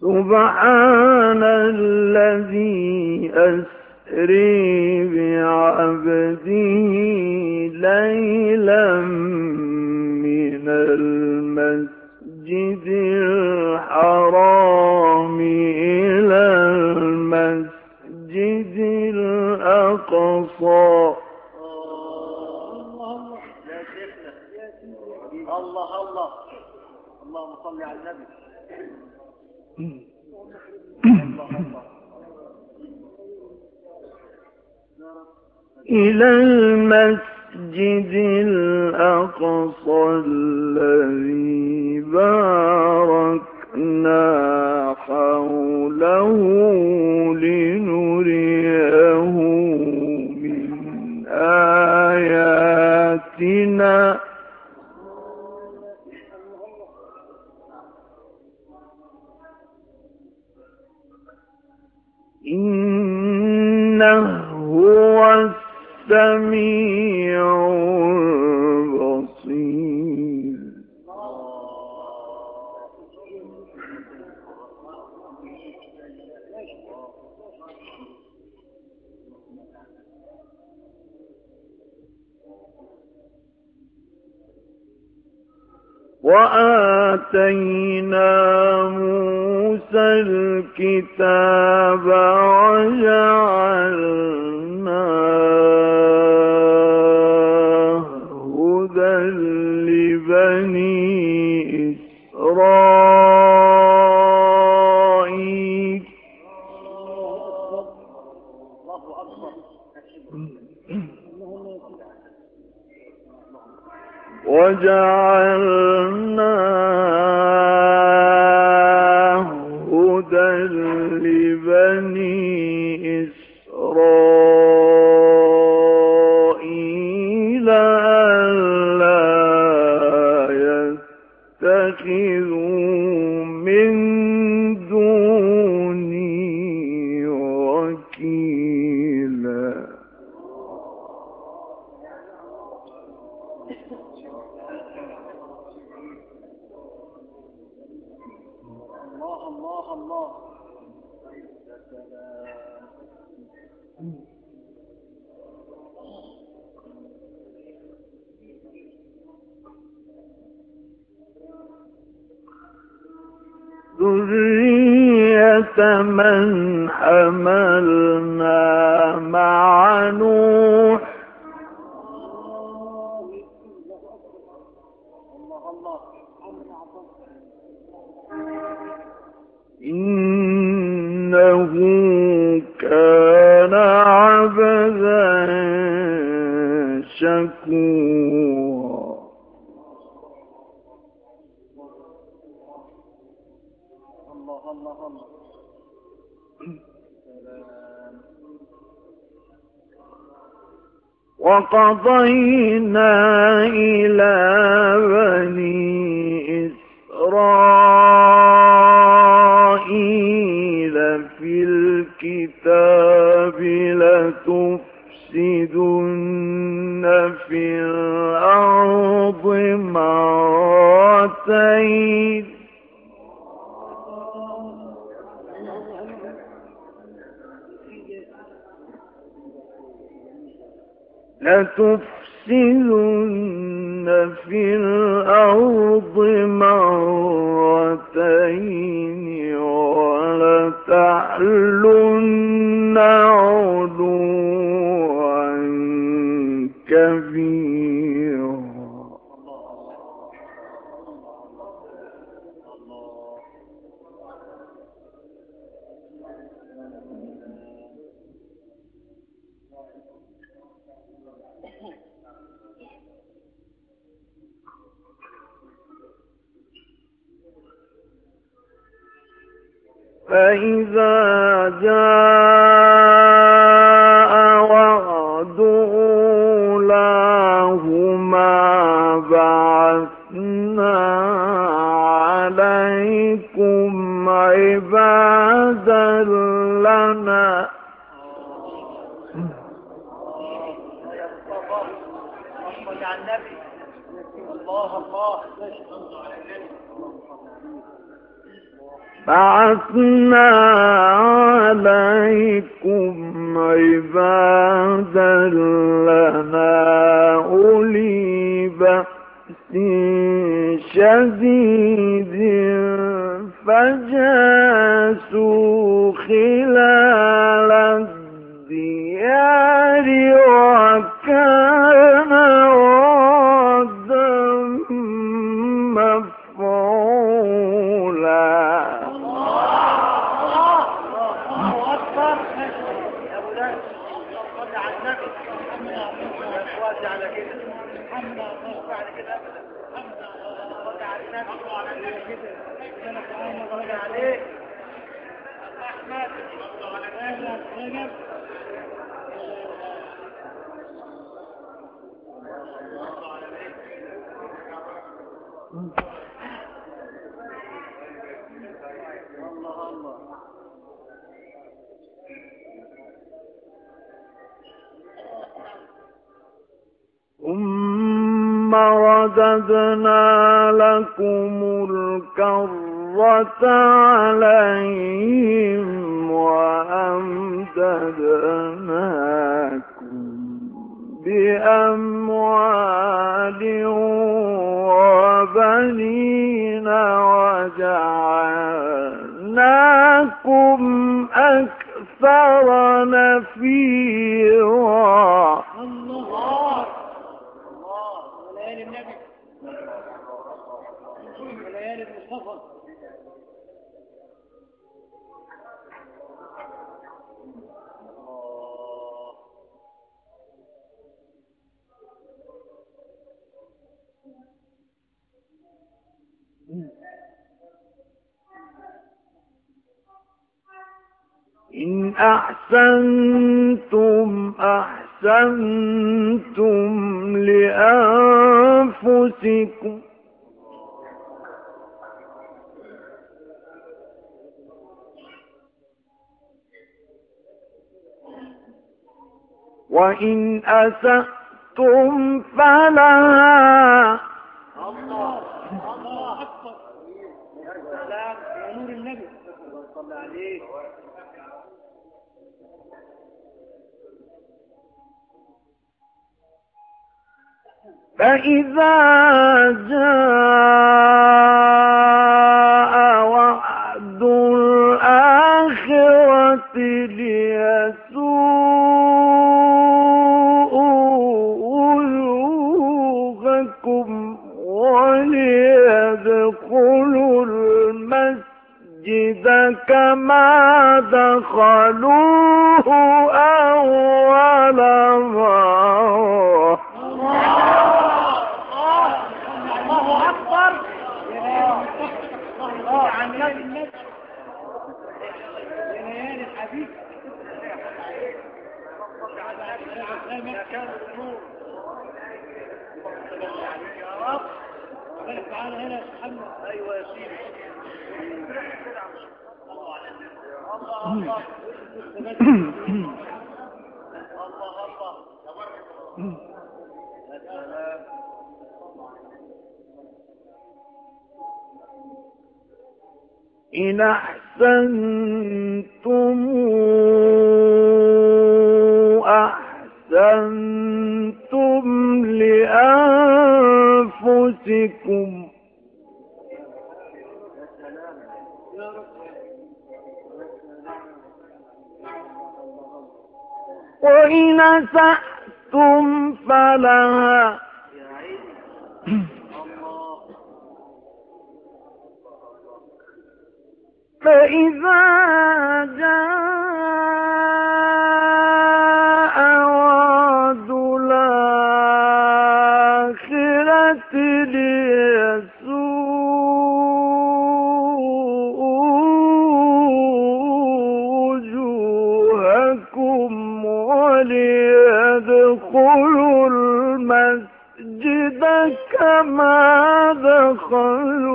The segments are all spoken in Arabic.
سبحان الذي أسري بعبده ليلا من المسجد الحرام إلى المسجد الأقصى الله الله اللهم صل على النبي إلى المسجد الأقصى الذي باركنا حوله لنريه وآتينا موسى الكتاب وجعلناه الله الله. ذرية من حملنا مع وقضينا إلى بني إسرائيل في الكتاب لتفسدن في الأرض مرتين. لتفسدن في الأرض مرتين ولتعلن علوا كبيرا فإذا جاء وعد أولاهما بعثنا عليكم عبادا لنا. الله الله. بعثنا عليكم عبادا لنا أولي بأس شديد فجاسوا خلال الديار صلي عليه احمد رجب رجب الله الله ثم رددنا لكم الكرة عليهم وأمددناكم بأموال وبنين وجعلناكم أكثر نفيرا. الله النبي. المصطفى. إن أحسنتم أحسنتم. لأنفسكم. وإن أسأتم فلها. الله الله اكبر يا يا فإذا جاء وعد الآخرة ليسوءوا وجوهكم وليدخلوا المسجد كما دخلوه أول مرة الله اكبر الله عن النبي يا ليالي الحبيب كان النور يا رب بارك تعالى هنا يا محمد أيوه يا سيدي. الله الله الله الله إن أحسنتم أحسنتم لأنفسكم. وإن أسأتم فلها يا عيني الله فإذا جاء وعد الآخرة ليسوءوا وجوهكم وليدخلوا المسجد كما دخلوه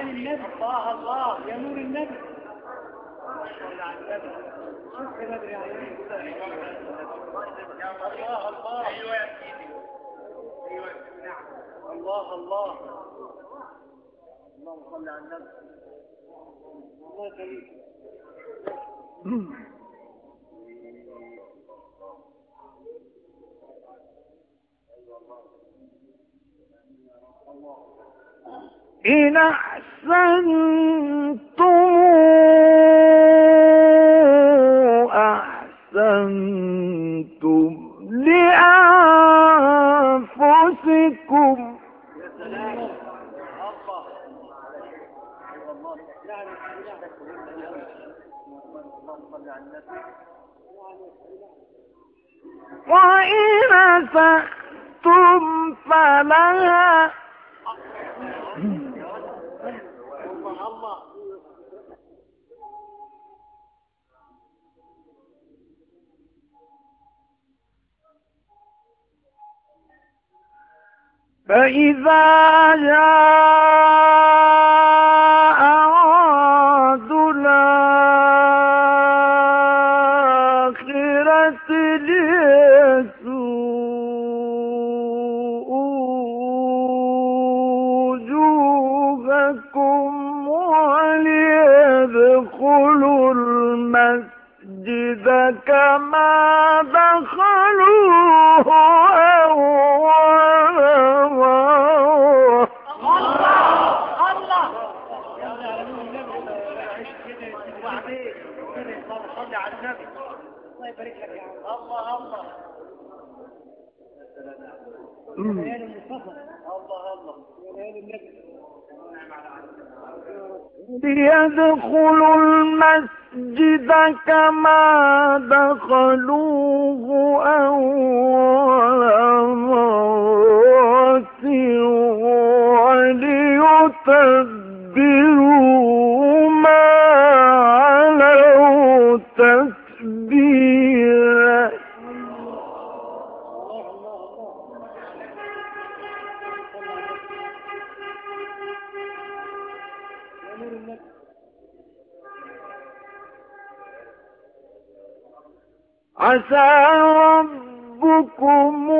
النبي الله الله يا نور النبي. الله الله أيوه يا سيدي أيوه نعم الله الله اللهم صل على النبي الله يخليك إن أحسنتم أحسنتم لأنفسكم. وإن أسأتم فلها فإذا جاء وعد الآخرة ليسوءوا وجوهكم وليدخلوا المسجد كما دخلوه ليدخلوا المسجد كما دخلوه أول مرة وليتبروا ما علوا تتبيرا عسى ربكم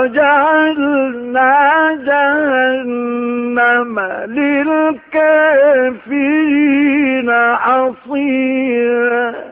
وجعلنا جهنم للكافرين حصيرا